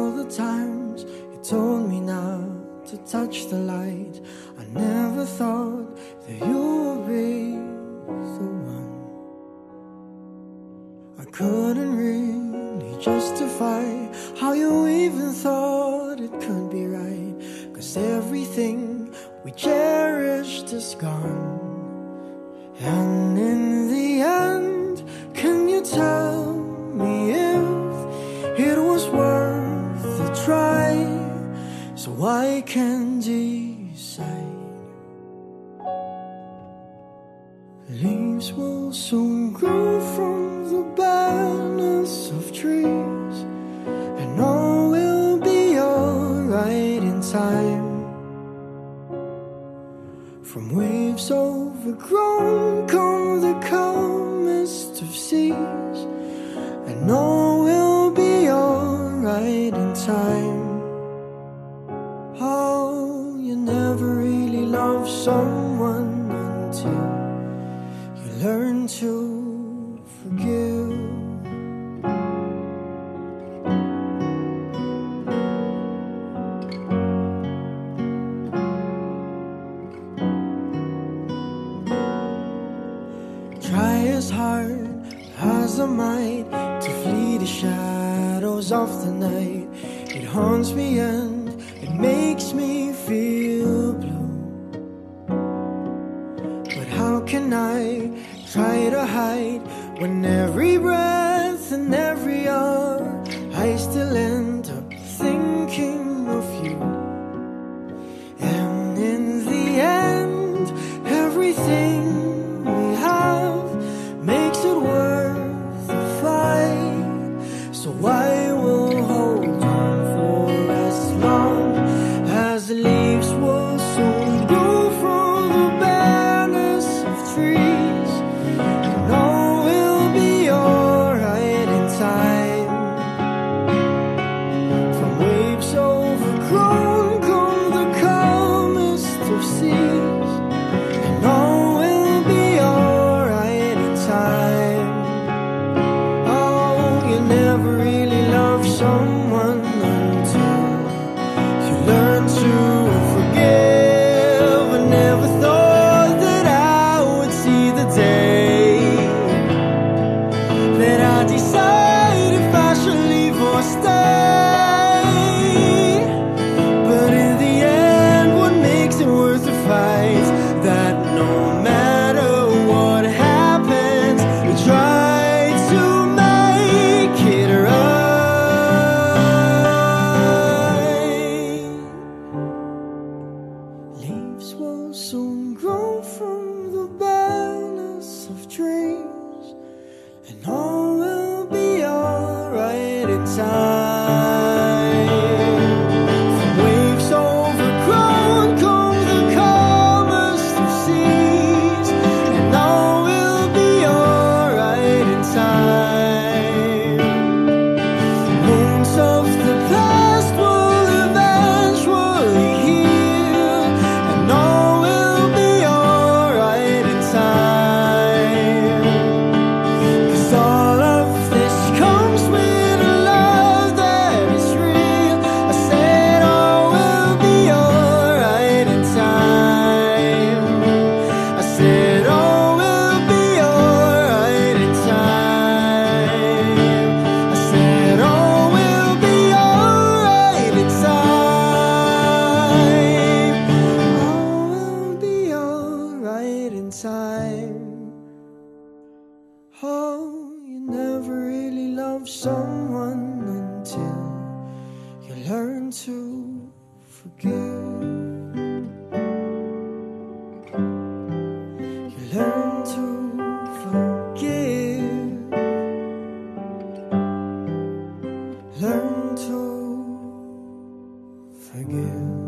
all the times you told me not to touch the light. I never thought that you would be the one. I couldn't really justify how you even thought it could be right. Cause everything we cherished is gone. And in the end, can you tell? Why can't decide. Leaves will soon grow from the barrenness of trees, and all will be alright in time. From waves overgrown come the calmest of seas, and all. someone until you learn to forgive. Try as hard as I might to flee the shadows of the night. It haunts me and it makes me feel. when every breath and every arm sun. to forgive. You learn to forgive. Learn to forgive.